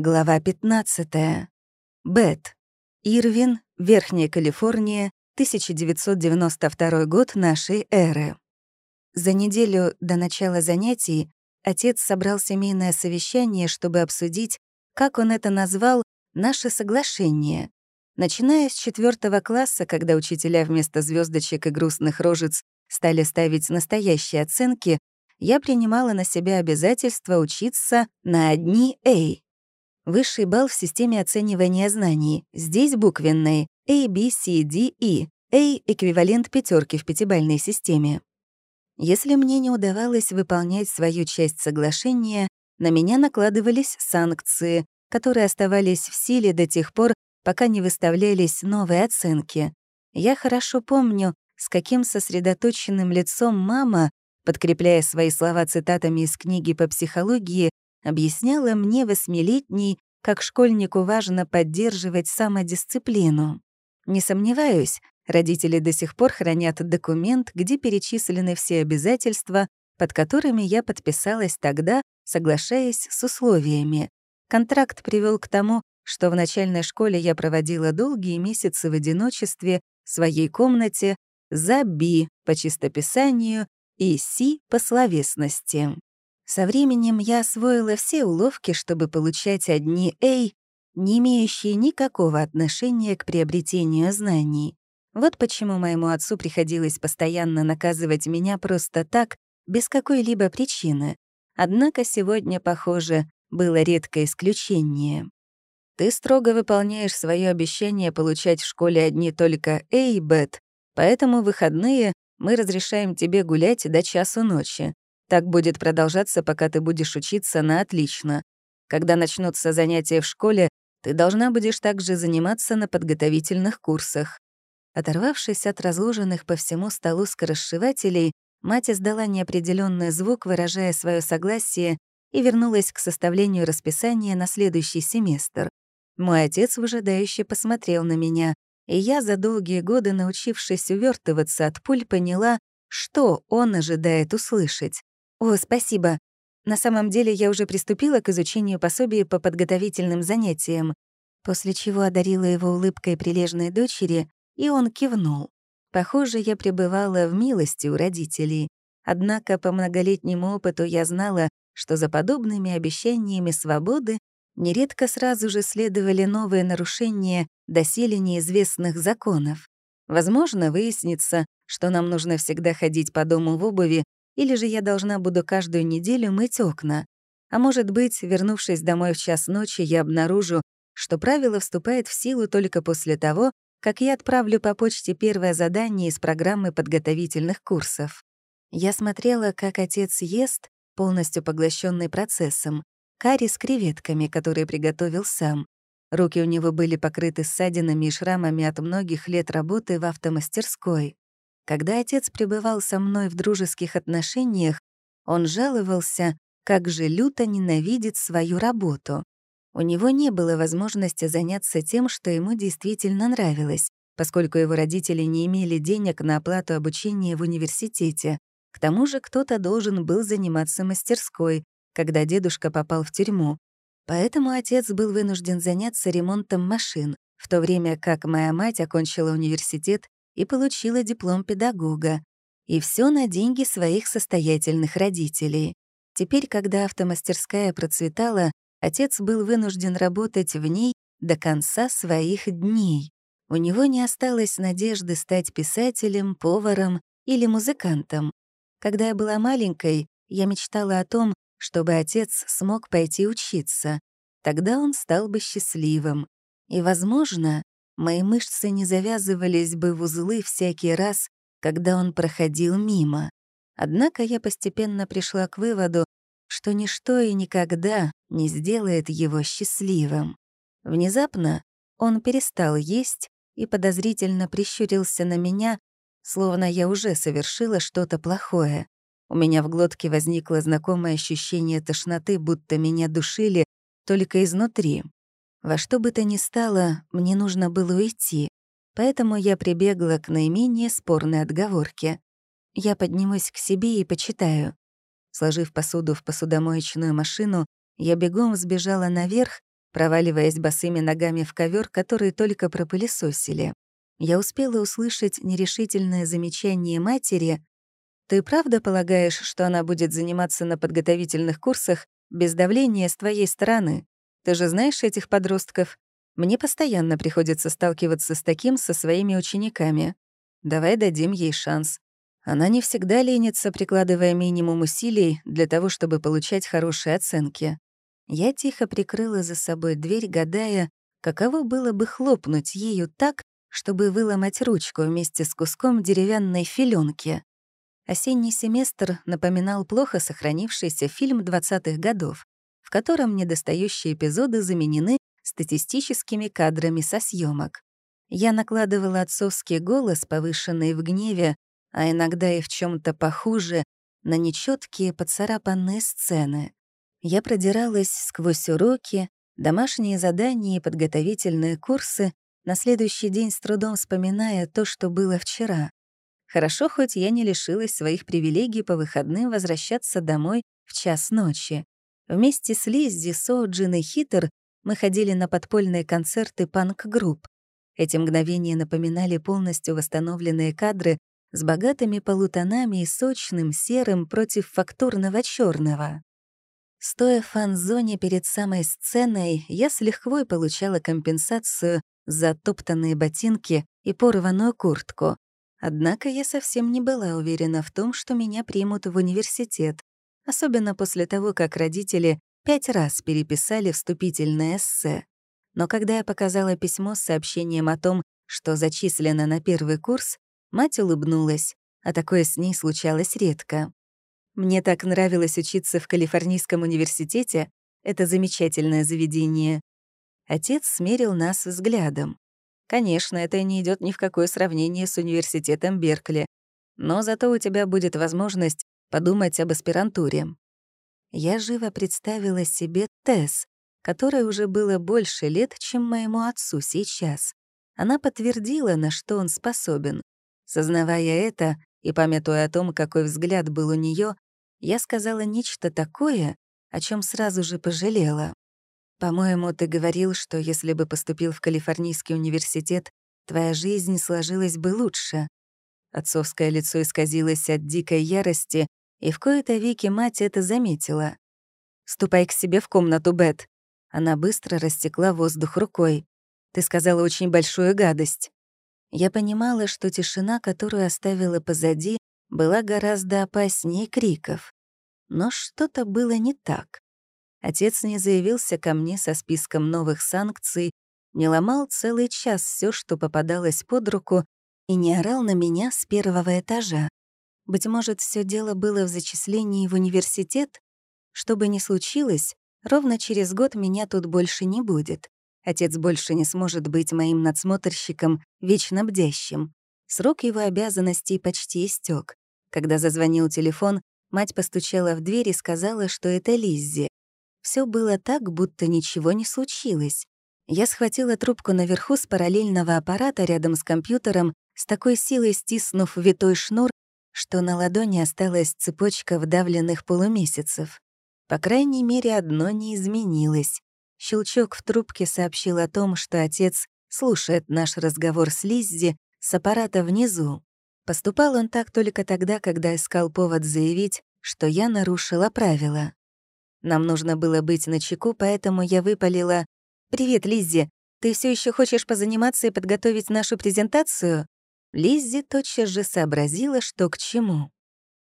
Глава 15. Бет. Ирвин, Верхняя Калифорния, 1992 год нашей эры. За неделю до начала занятий отец собрал семейное совещание, чтобы обсудить, как он это назвал, наше соглашение. Начиная с четвертого класса, когда учителя вместо звездочек и грустных рожиц стали ставить настоящие оценки, я принимала на себя обязательство учиться на одни «A». Высший балл в системе оценивания знаний. Здесь буквенные A, B, C, D, E. A — эквивалент пятерки в пятибальной системе. Если мне не удавалось выполнять свою часть соглашения, на меня накладывались санкции, которые оставались в силе до тех пор, пока не выставлялись новые оценки. Я хорошо помню, с каким сосредоточенным лицом мама, подкрепляя свои слова цитатами из книги по психологии, объясняла мне восьмилетней, как школьнику важно поддерживать самодисциплину. Не сомневаюсь, родители до сих пор хранят документ, где перечислены все обязательства, под которыми я подписалась тогда, соглашаясь с условиями. Контракт привел к тому, что в начальной школе я проводила долгие месяцы в одиночестве в своей комнате за Би по чистописанию и Си по словесности. Со временем я освоила все уловки, чтобы получать одни «Эй», не имеющие никакого отношения к приобретению знаний. Вот почему моему отцу приходилось постоянно наказывать меня просто так, без какой-либо причины. Однако сегодня, похоже, было редкое исключение. Ты строго выполняешь свое обещание получать в школе одни только «Эй, Бет», поэтому выходные мы разрешаем тебе гулять до часу ночи. Так будет продолжаться, пока ты будешь учиться на отлично. Когда начнутся занятия в школе, ты должна будешь также заниматься на подготовительных курсах. Оторвавшись от разложенных по всему столу скоросшивателей, мать издала неопределенный звук, выражая свое согласие, и вернулась к составлению расписания на следующий семестр. Мой отец выжидающе посмотрел на меня, и я, за долгие годы научившись увертываться от пуль, поняла, что он ожидает услышать. «О, спасибо. На самом деле я уже приступила к изучению пособий по подготовительным занятиям», после чего одарила его улыбкой прилежной дочери, и он кивнул. Похоже, я пребывала в милости у родителей. Однако по многолетнему опыту я знала, что за подобными обещаниями свободы нередко сразу же следовали новые нарушения доселе неизвестных законов. Возможно, выяснится, что нам нужно всегда ходить по дому в обуви, или же я должна буду каждую неделю мыть окна. А может быть, вернувшись домой в час ночи, я обнаружу, что правило вступает в силу только после того, как я отправлю по почте первое задание из программы подготовительных курсов. Я смотрела, как отец ест, полностью поглощенный процессом, карри с креветками, которые приготовил сам. Руки у него были покрыты ссадинами и шрамами от многих лет работы в автомастерской. Когда отец пребывал со мной в дружеских отношениях, он жаловался, как же люто ненавидит свою работу. У него не было возможности заняться тем, что ему действительно нравилось, поскольку его родители не имели денег на оплату обучения в университете. К тому же кто-то должен был заниматься мастерской, когда дедушка попал в тюрьму. Поэтому отец был вынужден заняться ремонтом машин, в то время как моя мать окончила университет и получила диплом педагога. И все на деньги своих состоятельных родителей. Теперь, когда автомастерская процветала, отец был вынужден работать в ней до конца своих дней. У него не осталось надежды стать писателем, поваром или музыкантом. Когда я была маленькой, я мечтала о том, чтобы отец смог пойти учиться. Тогда он стал бы счастливым. И, возможно, мои мышцы не завязывались бы в узлы всякий раз, когда он проходил мимо. Однако я постепенно пришла к выводу, что ничто и никогда не сделает его счастливым. Внезапно он перестал есть и подозрительно прищурился на меня, словно я уже совершила что-то плохое. У меня в глотке возникло знакомое ощущение тошноты, будто меня душили только изнутри. Во что бы то ни стало, мне нужно было уйти, поэтому я прибегла к наименее спорной отговорке. Я поднимусь к себе и почитаю. Сложив посуду в посудомоечную машину, я бегом сбежала наверх, проваливаясь босыми ногами в ковер, который только пропылесосили. Я успела услышать нерешительное замечание матери. «Ты правда полагаешь, что она будет заниматься на подготовительных курсах без давления с твоей стороны? Ты же знаешь этих подростков? Мне постоянно приходится сталкиваться с таким со своими учениками. Давай дадим ей шанс. Она не всегда ленится, прикладывая минимум усилий для того, чтобы получать хорошие оценки. Я тихо прикрыла за собой дверь, гадая, каково было бы хлопнуть ею так, чтобы выломать ручку вместе с куском деревянной филенки. Осенний семестр напоминал плохо сохранившийся фильм 20-х годов, в котором недостающие эпизоды заменены статистическими кадрами со съемок. Я накладывала отцовский голос, повышенный в гневе, а иногда и в чем то похуже, на нечеткие поцарапанные сцены. Я продиралась сквозь уроки, домашние задания и подготовительные курсы, на следующий день с трудом вспоминая то, что было вчера. Хорошо, хоть я не лишилась своих привилегий по выходным возвращаться домой в час ночи. Вместе с Лиззи, Соджин и Хитер мы ходили на подпольные концерты панк-групп. Эти мгновения напоминали полностью восстановленные кадры с богатыми полутонами и сочным серым против фактурного черного. Стоя в фан-зоне перед самой сценой, я с лихвой получала компенсацию за топтанные ботинки и порванную куртку. Однако я совсем не была уверена в том, что меня примут в университет, особенно после того, как родители пять раз переписали вступительное эссе. Но когда я показала письмо с сообщением о том, что зачислена на первый курс, мать улыбнулась, а такое с ней случалось редко. Мне так нравилось учиться в Калифорнийском университете, это замечательное заведение. Отец смерил нас взглядом. Конечно, это не идет ни в какое сравнение с университетом Беркли, но зато у тебя будет возможность подумать об аспирантуре. Я живо представила себе Тесс, которой уже было больше лет, чем моему отцу сейчас. Она подтвердила, на что он способен. Сознавая это и памятуя о том, какой взгляд был у нее, я сказала нечто такое, о чем сразу же пожалела. «По-моему, ты говорил, что если бы поступил в Калифорнийский университет, твоя жизнь сложилась бы лучше». Отцовское лицо исказилось от дикой ярости, и в кои-то веки мать это заметила. «Ступай к себе в комнату, Бет. Она быстро растекла воздух рукой. «Ты сказала очень большую гадость». Я понимала, что тишина, которую оставила позади, была гораздо опаснее криков. Но что-то было не так. Отец не заявился ко мне со списком новых санкций, не ломал целый час все, что попадалось под руку, и не орал на меня с первого этажа. Быть может, все дело было в зачислении в университет? Что бы ни случилось, Ровно через год меня тут больше не будет. Отец больше не сможет быть моим надсмотрщиком, вечно бдящим. Срок его обязанностей почти истек. Когда зазвонил телефон, мать постучала в дверь и сказала, что это Лиззи. Все было так, будто ничего не случилось. Я схватила трубку наверху с параллельного аппарата рядом с компьютером, с такой силой стиснув витой шнур, что на ладони осталась цепочка вдавленных полумесяцев. По крайней мере, одно не изменилось. Щелчок в трубке сообщил о том, что отец слушает наш разговор с Лиззи с аппарата внизу. Поступал он так только тогда, когда искал повод заявить, что я нарушила правила. Нам нужно было быть начеку, поэтому я выпалила «Привет, Лиззи, ты все еще хочешь позаниматься и подготовить нашу презентацию?» Лиззи тотчас же сообразила, что к чему.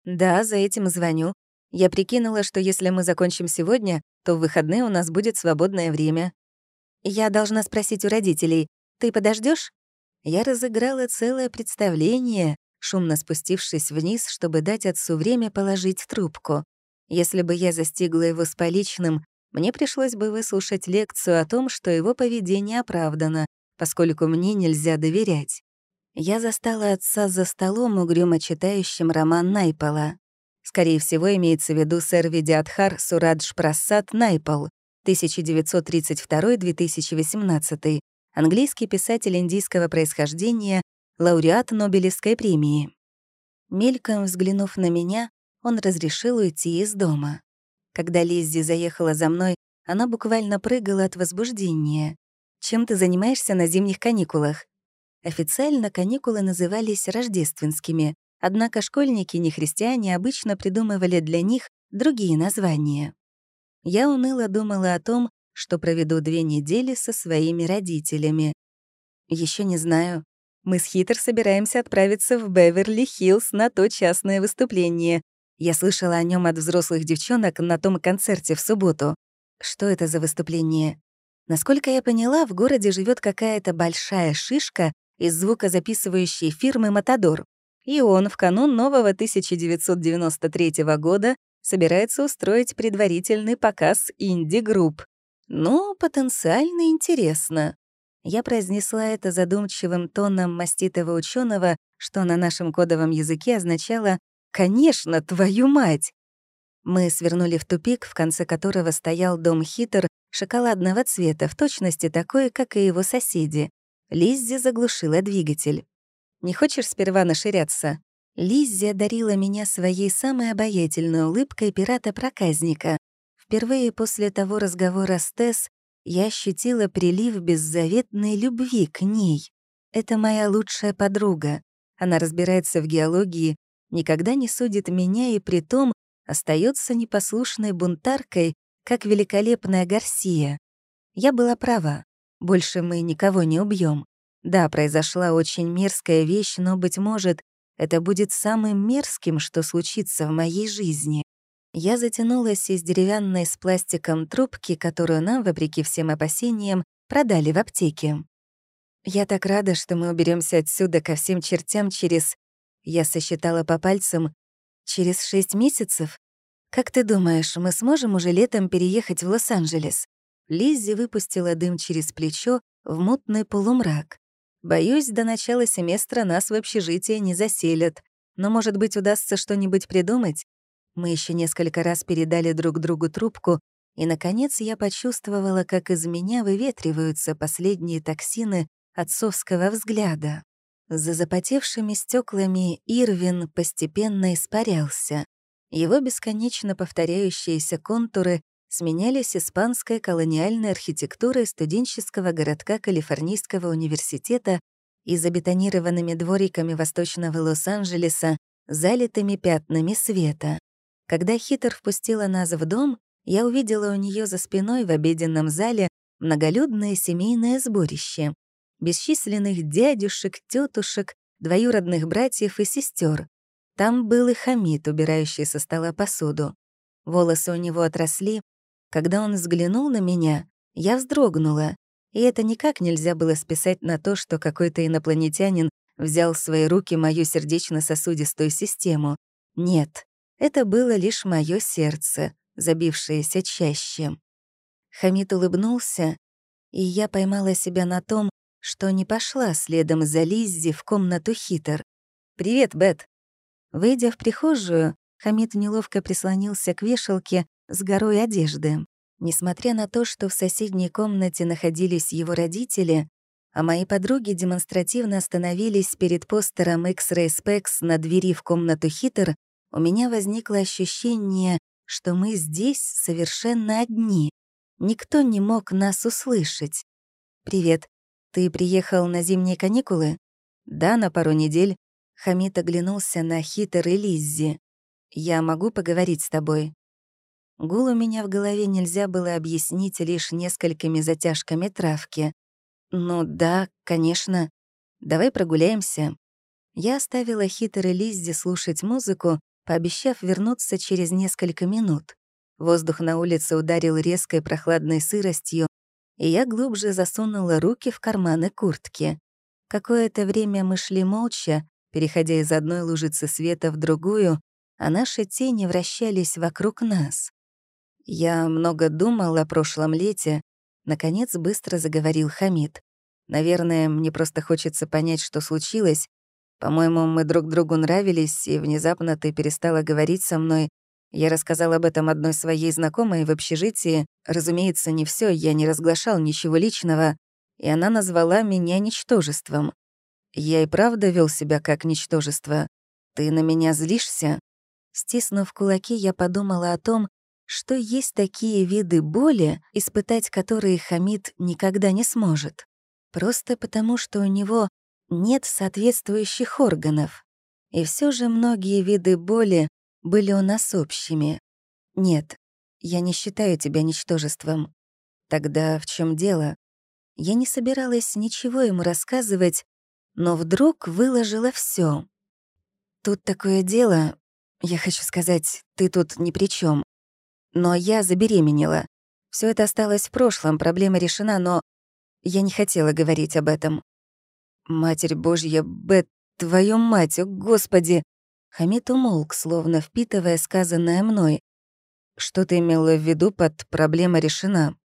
«Да, за этим звоню. Я прикинула, что если мы закончим сегодня, то в выходные у нас будет свободное время. Я должна спросить у родителей, ты подождешь? Я разыграла целое представление, шумно спустившись вниз, чтобы дать отцу время положить трубку. Если бы я застигла его с поличным, мне пришлось бы выслушать лекцию о том, что его поведение оправдано, поскольку мне нельзя доверять. Я застала отца за столом, угрюмо читающим роман Найпола. Скорее всего, имеется в виду сэр Видиадхар Сурадж Прасад Найпал, 1932-2018, английский писатель индийского происхождения, лауреат Нобелевской премии. Мельком взглянув на меня, он разрешил уйти из дома. Когда Лиззи заехала за мной, Она буквально прыгала от возбуждения. «Чем ты занимаешься на зимних каникулах?» Официально каникулы назывались рождественскими, однако школьники, не христиане, обычно придумывали для них другие названия. Я уныло думала о том, что проведу две недели со своими родителями. Еще не знаю. Мы с Хитер собираемся отправиться в Беверли-Хиллз на то частное выступление. Я слышала о нем от взрослых девчонок на том концерте в субботу. Что это за выступление? Насколько я поняла, в городе живет какая-то большая шишка из звукозаписывающей фирмы «Матадор». И он в канун нового 1993 года собирается устроить предварительный показ инди-групп. Ну, потенциально интересно. Я произнесла это задумчивым тоном маститого ученого, что на нашем кодовом языке означало «Конечно, твою мать!». Мы свернули в тупик, в конце которого стоял дом Хитер шоколадного цвета, в точности такой, как и его соседи. Лиззи заглушила двигатель. «Не хочешь сперва наширяться?» Лиззи одарила меня своей самой обаятельной улыбкой пирата-проказника. Впервые после того разговора с Тесс я ощутила прилив беззаветной любви к ней. Это моя лучшая подруга. Она разбирается в геологии, никогда не судит меня и при том остается непослушной бунтаркой, как великолепная Гарсия. Я была права. Больше мы никого не убьем. Да, произошла очень мерзкая вещь, но, быть может, это будет самым мерзким, что случится в моей жизни. Я затянулась из деревянной с пластиком трубки, которую нам, вопреки всем опасениям, продали в аптеке. Я так рада, что мы уберемся отсюда ко всем чертям через... Я сосчитала по пальцам. Через шесть месяцев? Как ты думаешь, мы сможем уже летом переехать в Лос-Анджелес? Лиззи выпустила дым через плечо в мутный полумрак. «Боюсь, до начала семестра нас в общежитие не заселят. Но, может быть, удастся что-нибудь придумать?» Мы еще несколько раз передали друг другу трубку, и, наконец, я почувствовала, как из меня выветриваются последние токсины отцовского взгляда. За запотевшими стеклами Ирвин постепенно испарялся. Его бесконечно повторяющиеся контуры сменялись испанской колониальной архитектурой студенческого городка Калифорнийского университета и забетонированными двориками восточного Лос-Анджелеса, залитыми пятнами света. Когда Хитер впустила нас в дом, я увидела у нее за спиной в обеденном зале многолюдное семейное сборище. Бесчисленных дядюшек, тетушек, двоюродных братьев и сестер. Там был и Хамид, убирающий со стола посуду. Волосы у него отросли, когда он взглянул на меня, я вздрогнула, и это никак нельзя было списать на то, что какой-то инопланетянин взял в свои руки мою сердечно-сосудистую систему. Нет, это было лишь мое сердце, забившееся чаще. Хамид улыбнулся, и я поймала себя на том, что не пошла следом за Лиззи в комнату хитр. «Привет, Бет!» Выйдя в прихожую, Хамид неловко прислонился к вешалке, с горой одежды. Несмотря на то, что в соседней комнате находились его родители, а мои подруги демонстративно остановились перед постером X-Ray Specs на двери в комнату Хитер, у меня возникло ощущение, что мы здесь совершенно одни. Никто не мог нас услышать. «Привет. Ты приехал на зимние каникулы?» «Да, на пару недель». Хамид оглянулся на Хитер и Лиззи. «Я могу поговорить с тобой?» Гул у меня в голове нельзя было объяснить лишь несколькими затяжками травки. «Ну да, конечно. Давай прогуляемся». Я оставила Хитер и Лиззи слушать музыку, пообещав вернуться через несколько минут. Воздух на улице ударил резкой прохладной сыростью, и я глубже засунула руки в карманы куртки. Какое-то время мы шли молча, переходя из одной лужицы света в другую, а наши тени вращались вокруг нас. «Я много думал о прошлом лете», — наконец быстро заговорил Хамид. «Наверное, мне просто хочется понять, что случилось. По-моему, мы друг другу нравились, и внезапно ты перестала говорить со мной. Я рассказал об этом одной своей знакомой в общежитии. Разумеется, не все, я не разглашал ничего личного, и она назвала меня ничтожеством. Я и правда вел себя как ничтожество. Ты на меня злишься?» Стиснув кулаки, я подумала о том, что есть такие виды боли, испытать которые Хамид никогда не сможет. Просто потому, что у него нет соответствующих органов. И все же многие виды боли были у нас общими. Нет, я не считаю тебя ничтожеством. Тогда в чем дело? Я не собиралась ничего ему рассказывать, но вдруг выложила все. Тут такое дело, я хочу сказать, ты тут ни при чем. Но я забеременела. Все это осталось в прошлом, проблема решена, но я не хотела говорить об этом. Матерь Божья, Бет, твою мать, о господи! Хамид умолк, словно впитывая сказанное мной. Что ты имела в виду под «проблема решена»?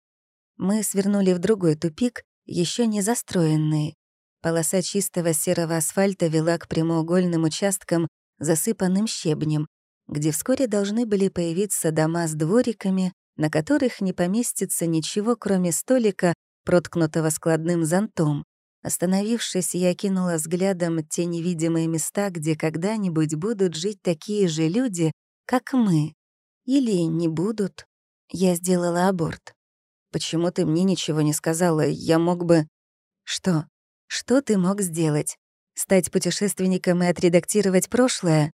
Мы свернули в другой тупик, еще не застроенный. Полоса чистого серого асфальта вела к прямоугольным участкам, засыпанным щебнем, где вскоре должны были появиться дома с двориками, на которых не поместится ничего, кроме столика, проткнутого складным зонтом. Остановившись, я кинула взглядом те невидимые места, где когда-нибудь будут жить такие же люди, как мы. Или не будут. Я сделала аборт. Почему ты мне ничего не сказала? Я мог бы... Что? Что ты мог сделать? Стать путешественником и отредактировать прошлое?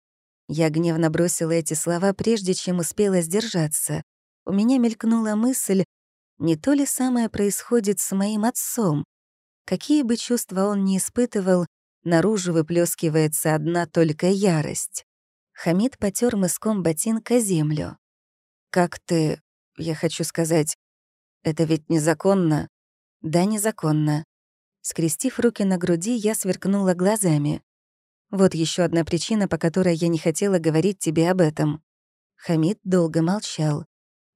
Я гневно бросила эти слова, прежде чем успела сдержаться. У меня мелькнула мысль, не то ли самое происходит с моим отцом? Какие бы чувства он ни испытывал, наружу выплескивается одна только ярость. Хамид потер мыском ботинка землю. «Как ты... Я хочу сказать, это ведь незаконно?» «Да, незаконно». Скрестив руки на груди, я сверкнула глазами. Вот еще одна причина, по которой я не хотела говорить тебе об этом. Хамид долго молчал.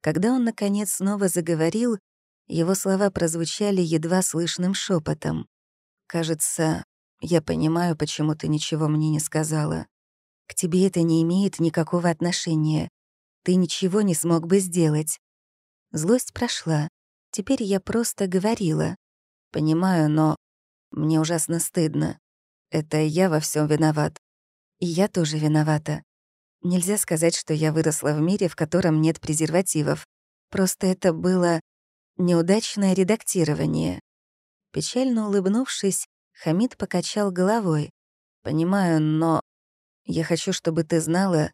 Когда он, наконец, снова заговорил, его слова прозвучали едва слышным шепотом. «Кажется, я понимаю, почему ты ничего мне не сказала. К тебе это не имеет никакого отношения. Ты ничего не смог бы сделать. Злость прошла. Теперь я просто говорила. Понимаю, но мне ужасно стыдно. Это я во всем виноват. И я тоже виновата. Нельзя сказать, что я выросла в мире, в котором нет презервативов. Просто это было неудачное редактирование. Печально улыбнувшись, Хамид покачал головой. «Понимаю, но я хочу, чтобы ты знала,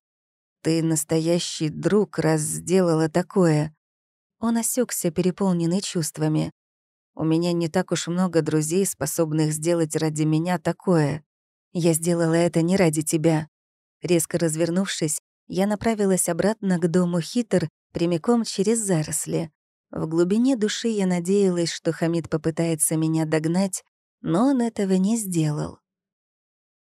ты настоящий друг, раз сделала такое». Он осекся, переполненный чувствами. У меня не так уж много друзей, способных сделать ради меня такое. Я сделала это не ради тебя». Резко развернувшись, я направилась обратно к дому Хитр прямиком через заросли. В глубине души я надеялась, что Хамид попытается меня догнать, но он этого не сделал.